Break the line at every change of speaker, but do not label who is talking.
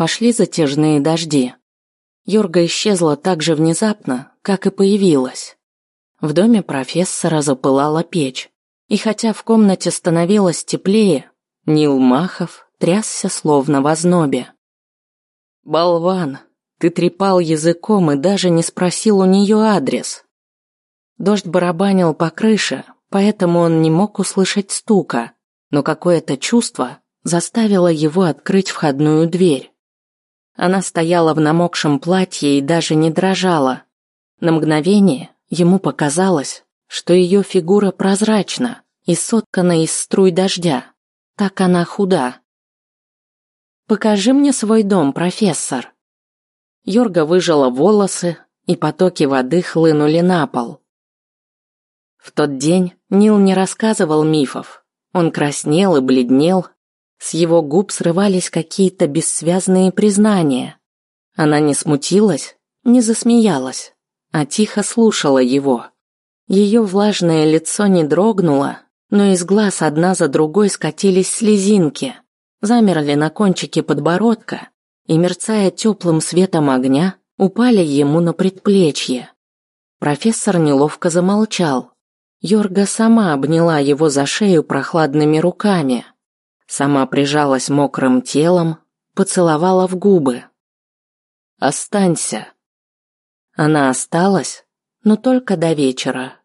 Пошли затяжные дожди. Йорга исчезла так же внезапно, как и появилась. В доме профессора запылала печь, и хотя в комнате становилось теплее, Нил Махов трясся словно в ознобе. «Болван, ты трепал языком и даже не спросил у нее адрес». Дождь барабанил по крыше, поэтому он не мог услышать стука, но какое-то чувство заставило его открыть входную дверь. Она стояла в намокшем платье и даже не дрожала. На мгновение ему показалось, что ее фигура прозрачна и соткана из струй дождя. Так она худа. «Покажи мне свой дом, профессор». Йорга выжала волосы, и потоки воды хлынули на пол. В тот день Нил не рассказывал мифов. Он краснел и бледнел, с его губ срывались какие-то бессвязные признания. Она не смутилась, не засмеялась, а тихо слушала его. Ее влажное лицо не дрогнуло, но из глаз одна за другой скатились слезинки, замерли на кончике подбородка и, мерцая теплым светом огня, упали ему на предплечье. Профессор неловко замолчал. Йорга сама обняла его за шею прохладными руками – Сама прижалась мокрым телом, поцеловала в губы. «Останься». Она осталась, но только до вечера.